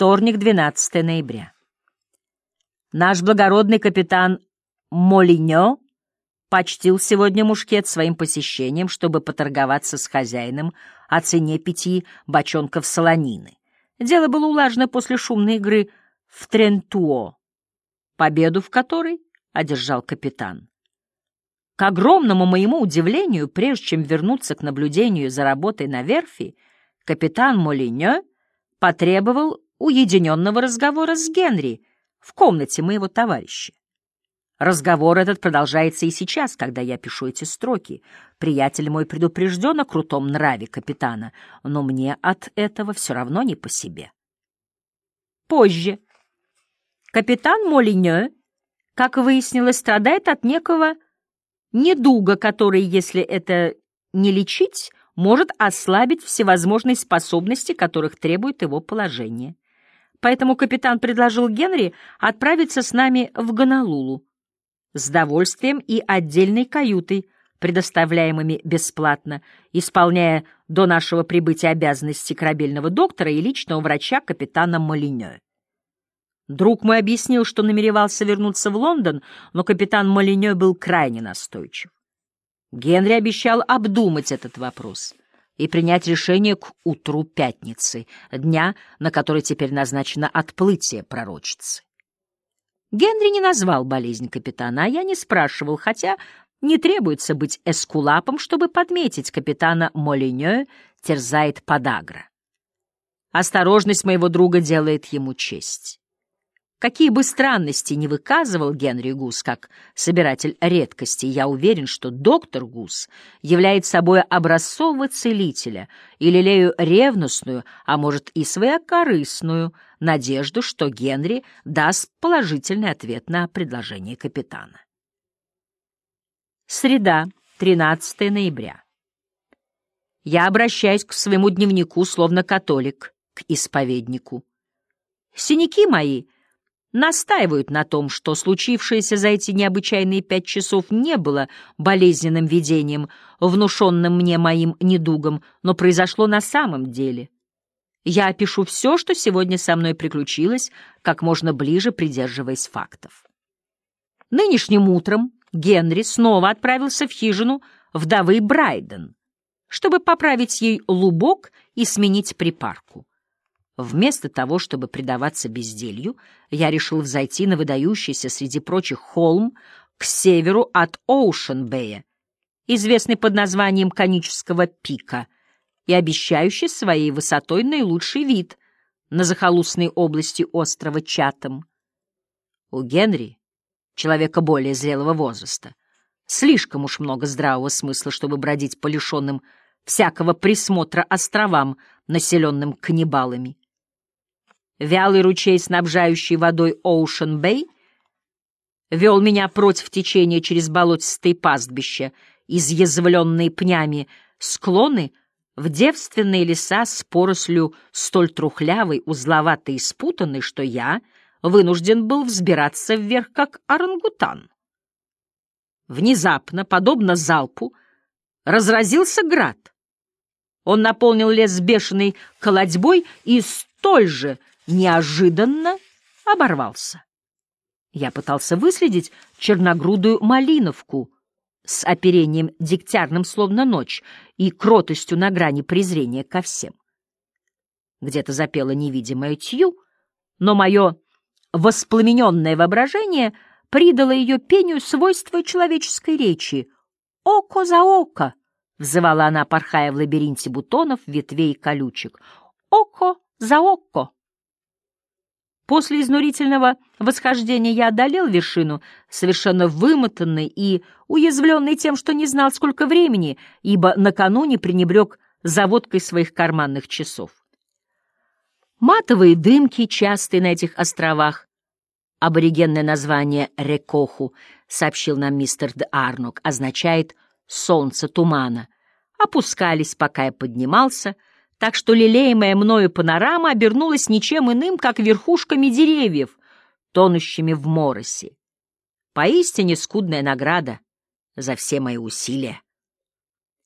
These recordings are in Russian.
Вторник, 12 ноября. Наш благородный капитан Молиньо почтил сегодня мушкет своим посещением, чтобы поторговаться с хозяином о цене пяти бочонков солонины. Дело было улажено после шумной игры в Трентуо, победу в которой одержал капитан. К огромному моему удивлению, прежде чем вернуться к наблюдению за работой на верфи, капитан Молиньо потребовал уединенного разговора с Генри в комнате моего товарища. Разговор этот продолжается и сейчас, когда я пишу эти строки. Приятель мой предупрежден о крутом нраве капитана, но мне от этого все равно не по себе. Позже. Капитан Молиньо, как выяснилось, страдает от некого недуга, который, если это не лечить, может ослабить всевозможные способности, которых требует его положение. Поэтому капитан предложил Генри отправиться с нами в Гонолулу с довольствием и отдельной каютой, предоставляемыми бесплатно, исполняя до нашего прибытия обязанности корабельного доктора и личного врача капитана Молиньо. Друг мой объяснил, что намеревался вернуться в Лондон, но капитан Молиньо был крайне настойчив. Генри обещал обдумать этот вопрос и принять решение к утру пятницы, дня, на который теперь назначено отплытие пророчицы. Генри не назвал болезнь капитана, а я не спрашивал, хотя не требуется быть эскулапом, чтобы подметить капитана Молиньо терзает подагра. Осторожность моего друга делает ему честь. Какие бы странности не выказывал Генри Гус как собиратель редкостей, я уверен, что доктор Гус является собой образцового целителя и лелею ревностную, а может и своекорыстную, надежду, что Генри даст положительный ответ на предложение капитана. Среда, 13 ноября. Я обращаюсь к своему дневнику, словно католик, к исповеднику. Синяки мои — настаивают на том, что случившееся за эти необычайные пять часов не было болезненным видением, внушенным мне моим недугом, но произошло на самом деле. Я опишу все, что сегодня со мной приключилось, как можно ближе придерживаясь фактов. Нынешним утром Генри снова отправился в хижину вдовы Брайден, чтобы поправить ей лубок и сменить припарку. Вместо того, чтобы предаваться безделью, я решил взойти на выдающийся среди прочих холм к северу от Оушен-Бэя, известный под названием Конического пика и обещающий своей высотой наилучший вид на захолустной области острова Чатам. У Генри, человека более зрелого возраста, слишком уж много здравого смысла, чтобы бродить по лишенным всякого присмотра островам, населенным каннибалами. Вялый ручей, снабжающий водой Оушен-Бэй, вел меня против течения через болотистые пастбища, изъязвленные пнями, склоны в девственные леса с порослью столь трухлявой, узловатой и спутанной, что я вынужден был взбираться вверх, как орангутан. Внезапно, подобно залпу, разразился град. Он наполнил лес бешеной колодьбой и столь же неожиданно оборвался. Я пытался выследить черногрудую малиновку с оперением дегтярным словно ночь и кротостью на грани презрения ко всем. Где-то запела невидимая тью, но мое воспламененное воображение придало ее пению свойства человеческой речи. «Око за око!» — взывала она, порхая в лабиринте бутонов, ветвей и колючек. «Око за око!» После изнурительного восхождения я одолел вершину, совершенно вымотанный и уязвленный тем, что не знал, сколько времени, ибо накануне пренебрег заводкой своих карманных часов. Матовые дымки, частые на этих островах, аборигенное название Рекоху, сообщил нам мистер Д. Арнок, означает «солнце тумана», опускались, пока я поднимался — так что лелеемая мною панорама обернулась ничем иным, как верхушками деревьев, тонущими в моросе. Поистине скудная награда за все мои усилия.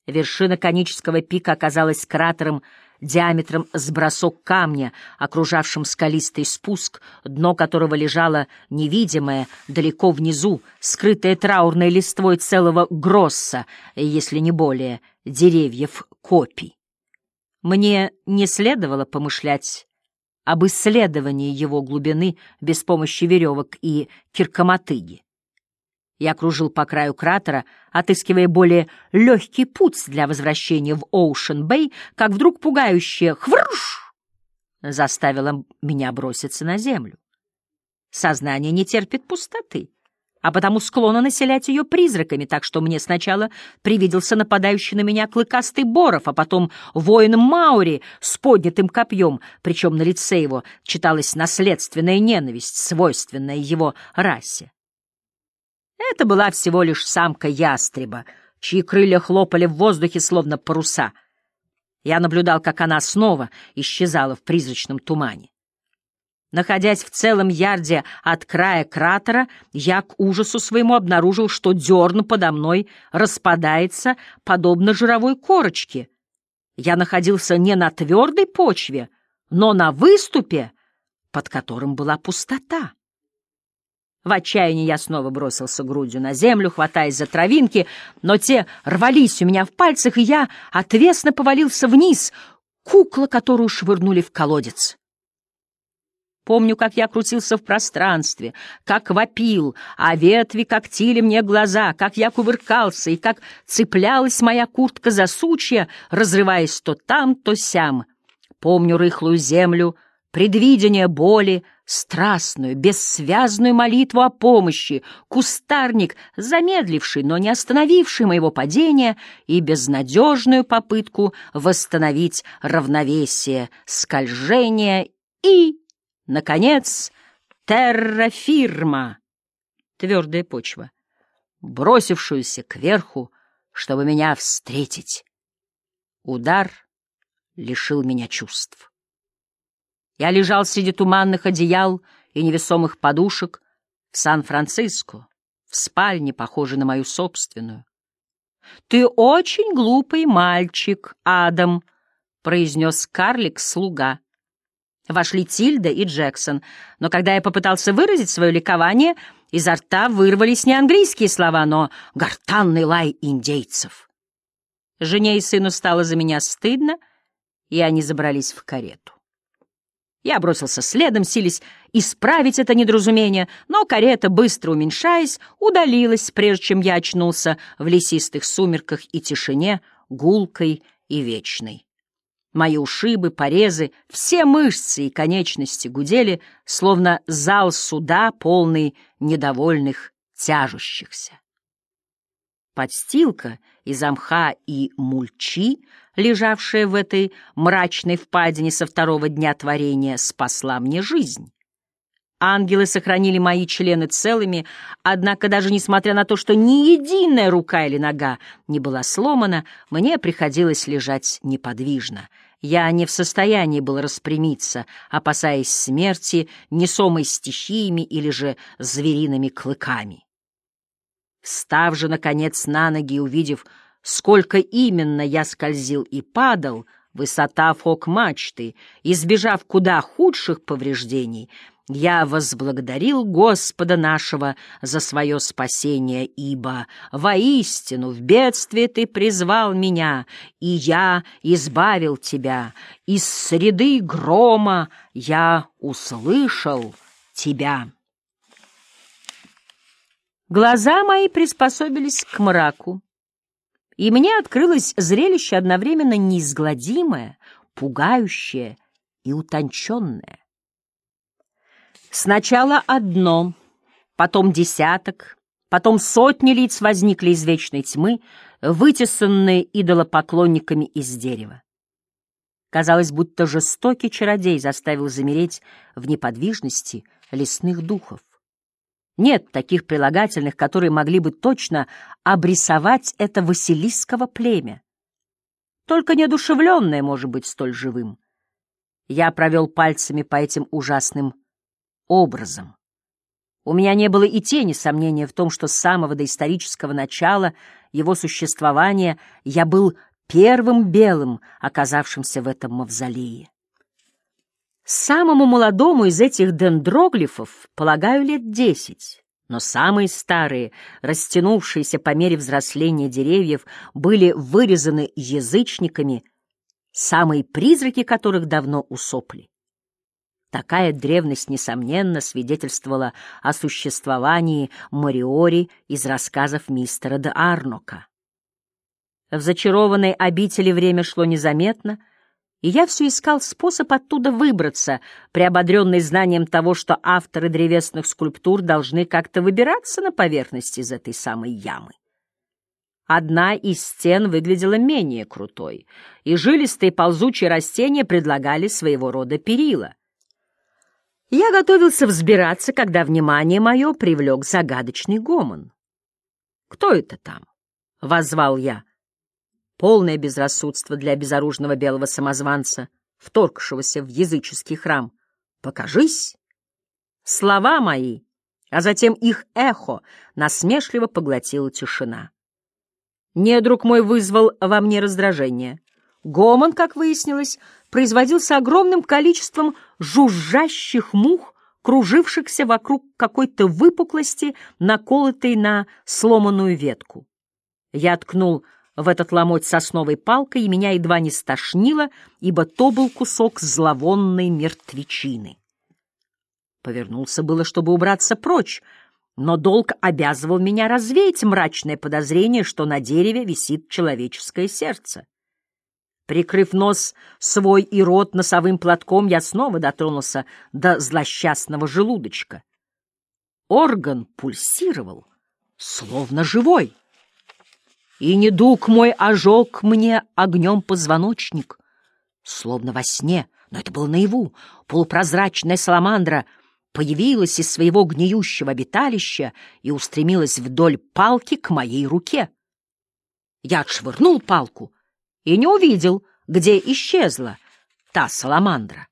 Вершина конического пика оказалась кратером диаметром с бросок камня, окружавшим скалистый спуск, дно которого лежало невидимое, далеко внизу, скрытое траурной листвой целого гросса, если не более, деревьев копий. Мне не следовало помышлять об исследовании его глубины без помощи веревок и киркомотыги. Я кружил по краю кратера, отыскивая более легкий путь для возвращения в Оушен-Бэй, как вдруг пугающее «хвруш» заставило меня броситься на землю. Сознание не терпит пустоты, а потому склонно населять ее призраками, так что мне сначала привиделся нападающий на меня клыкастый Боров, а потом воин Маури с поднятым копьем, причем на лице его читалась наследственная ненависть, свойственная его расе. Это была всего лишь самка ястреба, чьи крылья хлопали в воздухе, словно паруса. Я наблюдал, как она снова исчезала в призрачном тумане. Находясь в целом ярде от края кратера, я к ужасу своему обнаружил, что дерн подо мной распадается, подобно жировой корочке. Я находился не на твердой почве, но на выступе, под которым была пустота. В отчаянии я снова бросился грудью на землю, хватаясь за травинки, но те рвались у меня в пальцах, и я отвесно повалился вниз, кукла, которую швырнули в колодец. Помню, как я крутился в пространстве, как вопил, а ветви когтили мне глаза, как я кувыркался и как цеплялась моя куртка за сучья, разрываясь то там, то сям. Помню рыхлую землю, предвидение боли, страстную, бессвязную молитву о помощи, кустарник, замедливший, но не остановивший моего падения, и безнадежную попытку восстановить равновесие, скольжение и, наконец, террафирма, твердая почва, бросившуюся кверху, чтобы меня встретить. Удар лишил меня чувств. Я лежал среди туманных одеял и невесомых подушек в Сан-Франциско, в спальне, похожей на мою собственную. «Ты очень глупый мальчик, Адам», — произнес карлик-слуга. Вошли Тильда и Джексон, но когда я попытался выразить свое ликование, изо рта вырвались не английские слова, но гортанный лай индейцев. Жене и сыну стало за меня стыдно, и они забрались в карету. Я бросился следом, сились исправить это недоразумение, но карета, быстро уменьшаясь, удалилась, прежде чем я очнулся в лесистых сумерках и тишине, гулкой и вечной. Мои ушибы, порезы, все мышцы и конечности гудели, словно зал суда, полный недовольных, тяжущихся. Подстилка из мха и мульчи, лежавшая в этой мрачной впадине со второго дня творения, спасла мне жизнь. Ангелы сохранили мои члены целыми, однако даже несмотря на то, что ни единая рука или нога не была сломана, мне приходилось лежать неподвижно. Я не в состоянии был распрямиться, опасаясь смерти, несомой стихиями или же звериными клыками. Став же, наконец, на ноги увидев, сколько именно я скользил и падал, высота фок-мачты, избежав куда худших повреждений, я возблагодарил Господа нашего за свое спасение, ибо воистину в бедствии ты призвал меня, и я избавил тебя, из среды грома я услышал тебя». Глаза мои приспособились к мраку, и мне открылось зрелище одновременно неизгладимое, пугающее и утонченное. Сначала одно, потом десяток, потом сотни лиц возникли из вечной тьмы, вытесанные идолопоклонниками из дерева. Казалось, будто жестокий чародей заставил замереть в неподвижности лесных духов. Нет таких прилагательных, которые могли бы точно обрисовать это василисского племя. Только неодушевленное может быть столь живым. Я провел пальцами по этим ужасным образом. У меня не было и тени сомнения в том, что с самого доисторического начала его существования я был первым белым, оказавшимся в этом мавзолее. Самому молодому из этих дендроглифов, полагаю, лет десять. Но самые старые, растянувшиеся по мере взросления деревьев, были вырезаны язычниками, самые призраки которых давно усопли. Такая древность, несомненно, свидетельствовала о существовании Мориори из рассказов мистера де Арнока. В зачарованной обители время шло незаметно — и я все искал способ оттуда выбраться, приободренный знанием того, что авторы древесных скульптур должны как-то выбираться на поверхность из этой самой ямы. Одна из стен выглядела менее крутой, и жилистые ползучие растения предлагали своего рода перила. Я готовился взбираться, когда внимание мое привлек загадочный гомон. «Кто это там?» — возвал я полное безрассудство для безоружного белого самозванца, вторгшегося в языческий храм. «Покажись!» Слова мои, а затем их эхо насмешливо поглотила тишина. Недруг мой вызвал во мне раздражение. Гомон, как выяснилось, производился огромным количеством жужжащих мух, кружившихся вокруг какой-то выпуклости, наколотой на сломанную ветку. Я ткнул в этот ломоть сосновой палкой, и меня едва не стошнило, ибо то был кусок зловонной мертвечины. Повернулся было, чтобы убраться прочь, но долг обязывал меня развеять мрачное подозрение, что на дереве висит человеческое сердце. Прикрыв нос свой и рот носовым платком, я снова дотронулся до злосчастного желудочка. Орган пульсировал, словно живой. И недуг мой ожег мне огнем позвоночник. Словно во сне, но это было наяву, полупрозрачная саламандра появилась из своего гниющего обиталища и устремилась вдоль палки к моей руке. Я отшвырнул палку и не увидел, где исчезла та саламандра.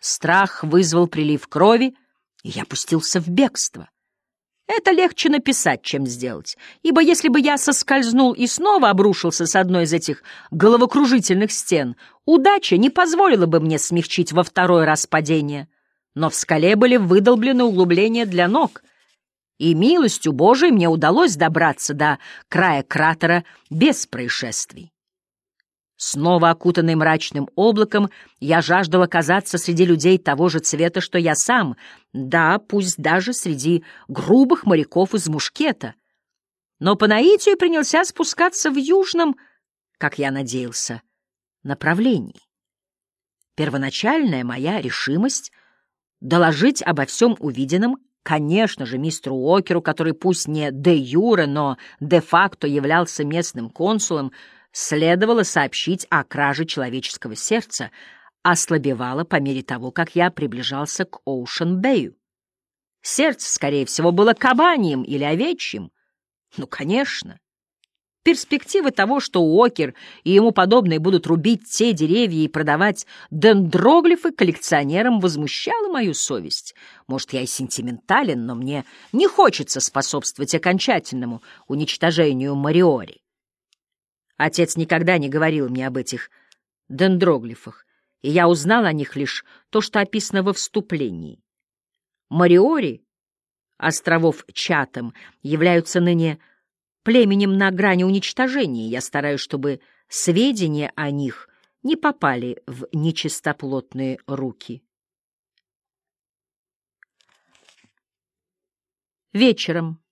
Страх вызвал прилив крови, и я пустился в бегство. Это легче написать, чем сделать, ибо если бы я соскользнул и снова обрушился с одной из этих головокружительных стен, удача не позволила бы мне смягчить во второй раз падение. Но в скале были выдолблены углубления для ног, и милостью Божией мне удалось добраться до края кратера без происшествий. Снова окутанный мрачным облаком, я жаждал оказаться среди людей того же цвета, что я сам, да, пусть даже среди грубых моряков из мушкета. Но по наитию принялся спускаться в южном, как я надеялся, направлении. Первоначальная моя решимость доложить обо всем увиденном, конечно же, мистеру Уокеру, который пусть не де юре, но де-факто являлся местным консулом, следовало сообщить о краже человеческого сердца, ослабевало по мере того, как я приближался к Оушен-Бэю. Сердце, скорее всего, было кабаньем или овечьим. Ну, конечно. Перспектива того, что Уокер и ему подобные будут рубить те деревья и продавать дендроглифы коллекционерам, возмущала мою совесть. Может, я и сентиментален, но мне не хочется способствовать окончательному уничтожению Мариори. Отец никогда не говорил мне об этих дендроглифах, и я узнал о них лишь то, что описано во вступлении. Мариори, островов Чатам, являются ныне племенем на грани уничтожения. Я стараюсь, чтобы сведения о них не попали в нечистоплотные руки. Вечером.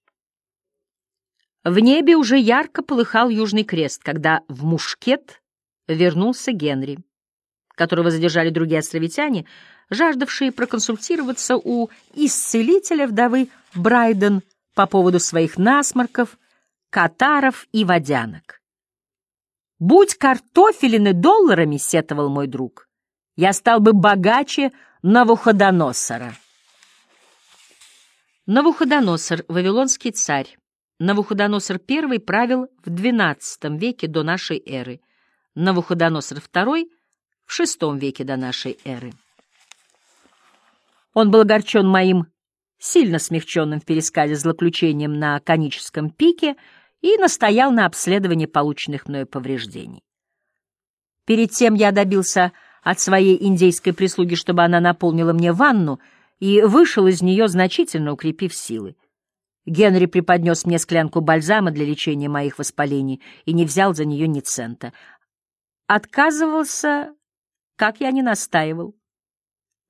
В небе уже ярко полыхал Южный Крест, когда в Мушкет вернулся Генри, которого задержали другие островитяне, жаждавшие проконсультироваться у исцелителя вдовы Брайден по поводу своих насморков, катаров и водянок. «Будь картофелины долларами», — сетовал мой друг, — «я стал бы богаче Навуходоносора». Навуходоносор — вавилонский царь, Навуходоносор I правил в XII веке до нашей эры, Навуходоносор II — в VI веке до нашей эры. Он был огорчен моим сильно смягченным в пересказе злоключением на коническом пике и настоял на обследовании полученных мною повреждений. Перед тем я добился от своей индейской прислуги, чтобы она наполнила мне ванну, и вышел из нее, значительно укрепив силы. Генри преподнес мне склянку бальзама для лечения моих воспалений и не взял за нее ни цента. Отказывался, как я не настаивал.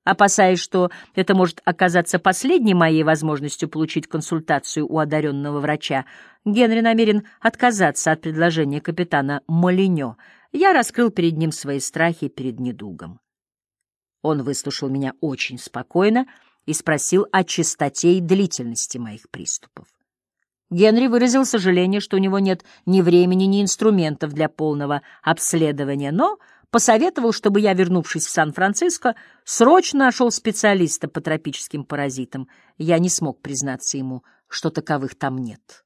Опасаясь, что это может оказаться последней моей возможностью получить консультацию у одаренного врача, Генри намерен отказаться от предложения капитана Молиньо. Я раскрыл перед ним свои страхи перед недугом. Он выслушал меня очень спокойно и спросил о частоте и длительности моих приступов. Генри выразил сожаление, что у него нет ни времени, ни инструментов для полного обследования, но посоветовал, чтобы я, вернувшись в Сан-Франциско, срочно нашел специалиста по тропическим паразитам. Я не смог признаться ему, что таковых там нет.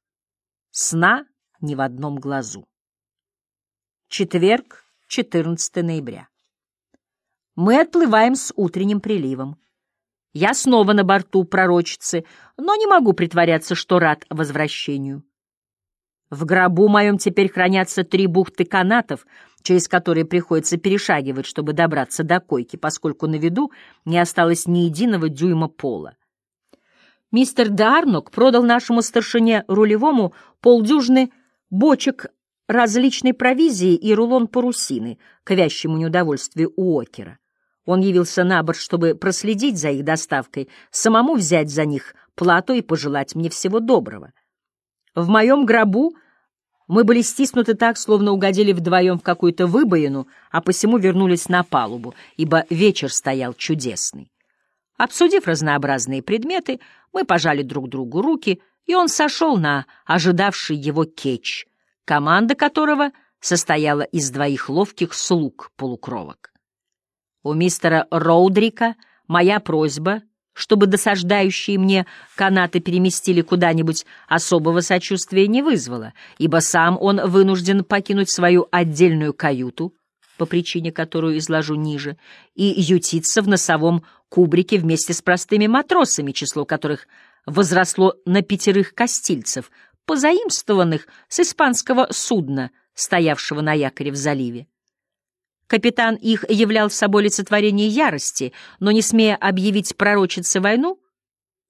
Сна ни в одном глазу. Четверг, 14 ноября. Мы отплываем с утренним приливом. Я снова на борту пророчицы, но не могу притворяться, что рад возвращению. В гробу моем теперь хранятся три бухты канатов, через которые приходится перешагивать, чтобы добраться до койки, поскольку на виду не осталось ни единого дюйма пола. Мистер Дарнок продал нашему старшине рулевому полдюжины бочек различной провизии и рулон парусины, к вящему неудовольствию Уокера. Он явился на борт, чтобы проследить за их доставкой, самому взять за них плату и пожелать мне всего доброго. В моем гробу мы были стиснуты так, словно угодили вдвоем в какую-то выбоину, а посему вернулись на палубу, ибо вечер стоял чудесный. Обсудив разнообразные предметы, мы пожали друг другу руки, и он сошел на ожидавший его кетч, команда которого состояла из двоих ловких слуг-полукровок. У мистера Роудрика моя просьба, чтобы досаждающие мне канаты переместили куда-нибудь, особого сочувствия не вызвала, ибо сам он вынужден покинуть свою отдельную каюту, по причине которую изложу ниже, и ютиться в носовом кубрике вместе с простыми матросами, число которых возросло на пятерых костильцев, позаимствованных с испанского судна, стоявшего на якоре в заливе. Капитан их являл собой олицетворение ярости, но, не смея объявить пророчице войну,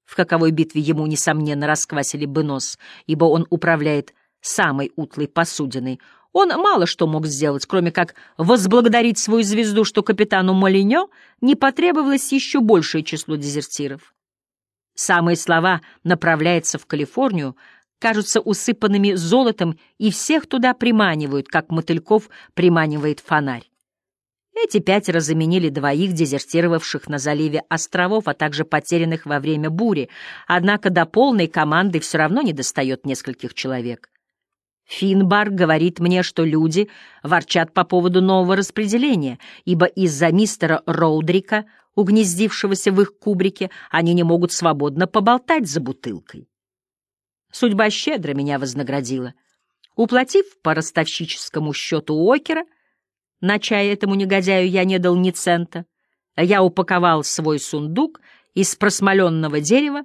в каковой битве ему, несомненно, расквасили бы нос, ибо он управляет самой утлой посудиной, он мало что мог сделать, кроме как возблагодарить свою звезду, что капитану Молиньо не потребовалось еще большее число дезертиров. Самые слова «направляется в Калифорнию» кажутся усыпанными золотом и всех туда приманивают, как мотыльков приманивает фонарь. Эти пятеро заменили двоих дезертировавших на заливе островов, а также потерянных во время бури, однако до полной команды все равно недостает нескольких человек. Финбар говорит мне, что люди ворчат по поводу нового распределения, ибо из-за мистера Роудрика, угнездившегося в их кубрике, они не могут свободно поболтать за бутылкой. Судьба щедро меня вознаградила. Уплатив по ростовщическому счету Окера, на чай этому негодяю я не дал ни цента. Я упаковал свой сундук из просмоленного дерева.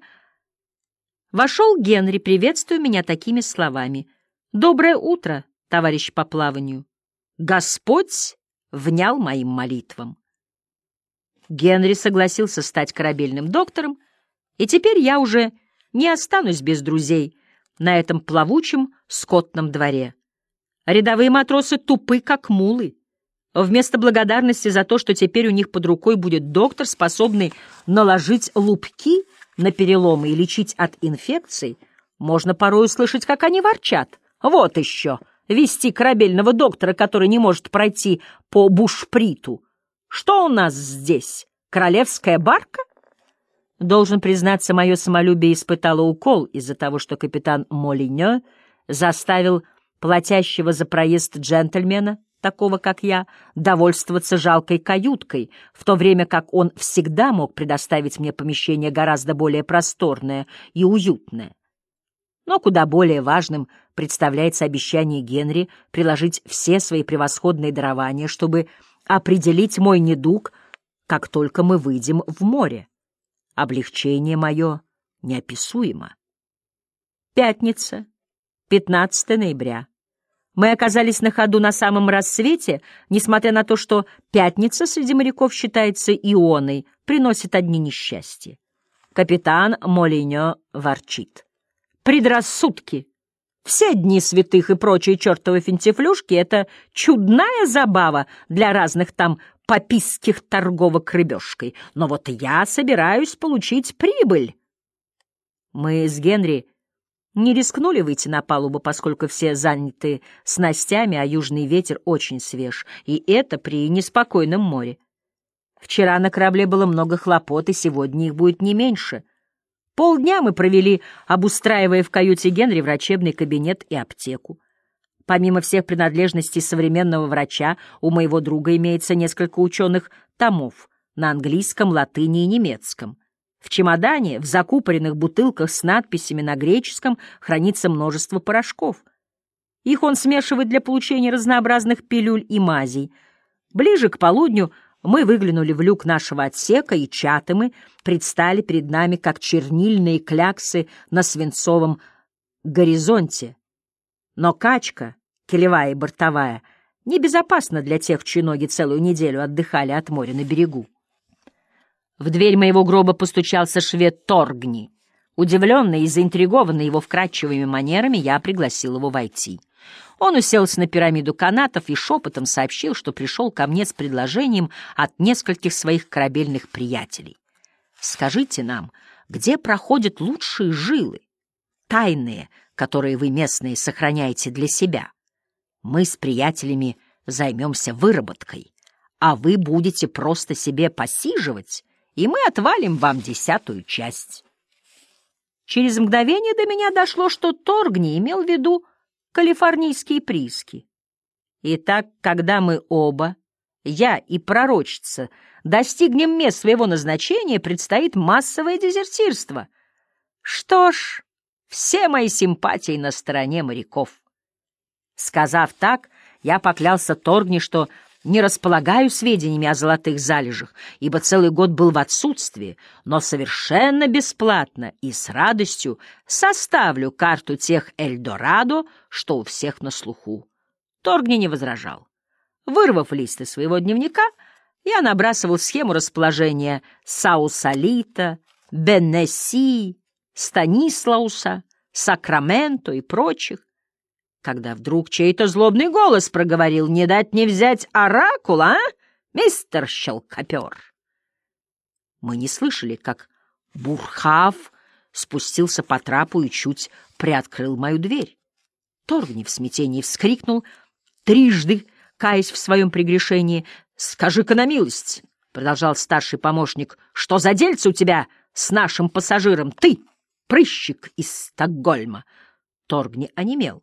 Вошел Генри, приветствуя меня такими словами. «Доброе утро, товарищ по плаванию! Господь внял моим молитвам!» Генри согласился стать корабельным доктором, и теперь я уже не останусь без друзей на этом плавучем скотном дворе. Рядовые матросы тупы, как мулы. Вместо благодарности за то, что теперь у них под рукой будет доктор, способный наложить лупки на переломы и лечить от инфекций, можно порой услышать, как они ворчат. Вот еще, вести корабельного доктора, который не может пройти по бушприту. Что у нас здесь? Королевская барка? Должен признаться, мое самолюбие испытало укол из-за того, что капитан Молиньо заставил платящего за проезд джентльмена такого, как я, довольствоваться жалкой каюткой, в то время как он всегда мог предоставить мне помещение гораздо более просторное и уютное. Но куда более важным представляется обещание Генри приложить все свои превосходные дарования, чтобы определить мой недуг, как только мы выйдем в море. Облегчение мое неописуемо. Пятница, 15 ноября. Мы оказались на ходу на самом рассвете, несмотря на то, что пятница среди моряков считается ионой, приносит одни несчастья. Капитан Молиньо ворчит. Предрассудки! Все дни святых и прочие чертовы финтифлюшки — это чудная забава для разных там пописских торговок рыбешкой. Но вот я собираюсь получить прибыль. Мы с Генри не рискнули выйти на палубу, поскольку все заняты снастями, а южный ветер очень свеж, и это при неспокойном море. Вчера на корабле было много хлопот, и сегодня их будет не меньше. Полдня мы провели, обустраивая в каюте Генри врачебный кабинет и аптеку. Помимо всех принадлежностей современного врача, у моего друга имеется несколько ученых томов на английском, латыни и немецком. В чемодане, в закупоренных бутылках с надписями на греческом хранится множество порошков. Их он смешивает для получения разнообразных пилюль и мазей. Ближе к полудню мы выглянули в люк нашего отсека, и чатымы предстали перед нами, как чернильные кляксы на свинцовом горизонте. Но качка, келевая и бортовая, небезопасна для тех, чьи ноги целую неделю отдыхали от моря на берегу. В дверь моего гроба постучался швед Торгни. Удивленный и заинтригованный его вкрадчивыми манерами, я пригласил его войти. Он уселся на пирамиду канатов и шепотом сообщил, что пришел ко мне с предложением от нескольких своих корабельных приятелей. «Скажите нам, где проходят лучшие жилы, тайные, которые вы, местные, сохраняете для себя? Мы с приятелями займемся выработкой, а вы будете просто себе посиживать, и мы отвалим вам десятую часть». Через мгновение до меня дошло, что Торгни имел в виду калифорнийские прииски. Итак, когда мы оба, я и пророчица, достигнем мест своего назначения, предстоит массовое дезертирство. Что ж, все мои симпатии на стороне моряков. Сказав так, я поклялся Торгни, что не располагаю сведениями о золотых залежах, ибо целый год был в отсутствии, но совершенно бесплатно и с радостью составлю карту тех Эльдорадо, что у всех на слуху. Торгни не возражал. Вырвав листы своего дневника, я набрасывал схему расположения Саусалита, Беннесси, Станислауса, Сакраменто и прочих, когда вдруг чей-то злобный голос проговорил «Не дать не взять оракула, а, мистер Щелкопер?» Мы не слышали, как Бурхав спустился по трапу и чуть приоткрыл мою дверь. Торгни в смятении вскрикнул, трижды каясь в своем прегрешении. «Скажи-ка на милость!» — продолжал старший помощник. «Что за дельце у тебя с нашим пассажиром? Ты, прыщик из Стокгольма!» Торгни онемел.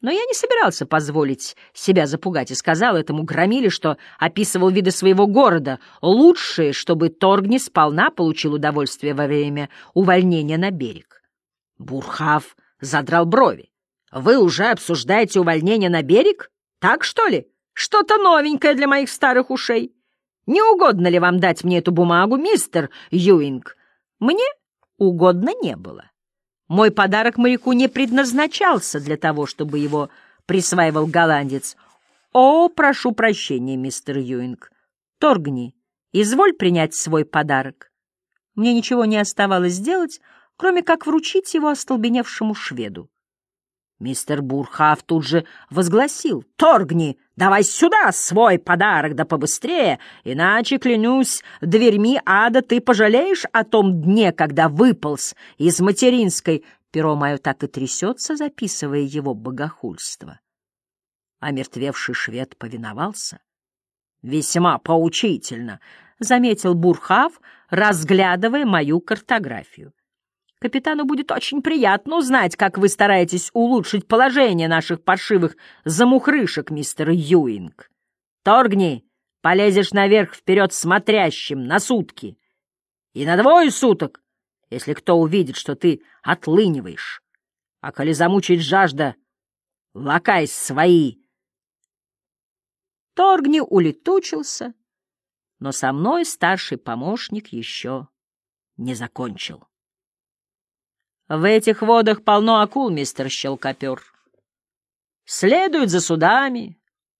Но я не собирался позволить себя запугать и сказал этому громиле, что описывал виды своего города, лучшее, чтобы Торгни сполна получил удовольствие во время увольнения на берег. Бурхав задрал брови. «Вы уже обсуждаете увольнение на берег? Так, что ли? Что-то новенькое для моих старых ушей. Не угодно ли вам дать мне эту бумагу, мистер Юинг?» Мне угодно не было. Мой подарок моряку не предназначался для того, чтобы его присваивал голландец. «О, прошу прощения, мистер Юинг. Торгни, изволь принять свой подарок». Мне ничего не оставалось сделать, кроме как вручить его остолбеневшему шведу. Мистер Бурхав тут же возгласил. «Торгни, давай сюда свой подарок, да побыстрее, иначе, клянусь, дверьми ада ты пожалеешь о том дне, когда выполз из материнской...» Перо мое так и трясется, записывая его богохульство. Омертвевший швед повиновался. «Весьма поучительно», — заметил Бурхав, разглядывая мою картографию. Капитану будет очень приятно узнать, как вы стараетесь улучшить положение наших паршивых замухрышек, мистер Юинг. Торгни, полезешь наверх вперед смотрящим на сутки. И на двое суток, если кто увидит, что ты отлыниваешь. А коли замучает жажда, лакай свои. Торгни улетучился, но со мной старший помощник еще не закончил. В этих водах полно акул, мистер Щелкопер. следуют за судами,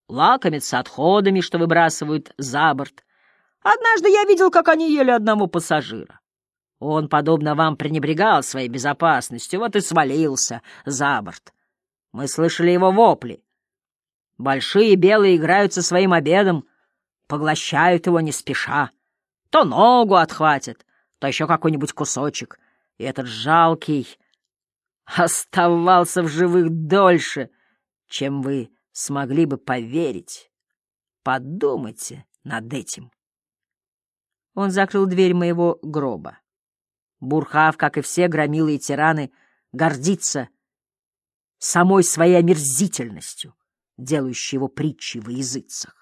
лакомятся отходами, что выбрасывают за борт. Однажды я видел, как они ели одного пассажира. Он, подобно вам, пренебрегал своей безопасностью, вот и свалился за борт. Мы слышали его вопли. Большие белые играют со своим обедом, поглощают его не спеша. То ногу отхватят, то еще какой-нибудь кусочек. И этот жалкий оставался в живых дольше, чем вы смогли бы поверить. Подумайте над этим. Он закрыл дверь моего гроба. Бурхав, как и все громилы и тираны, гордится самой своей омерзительностью, делающей его притчей во языцах.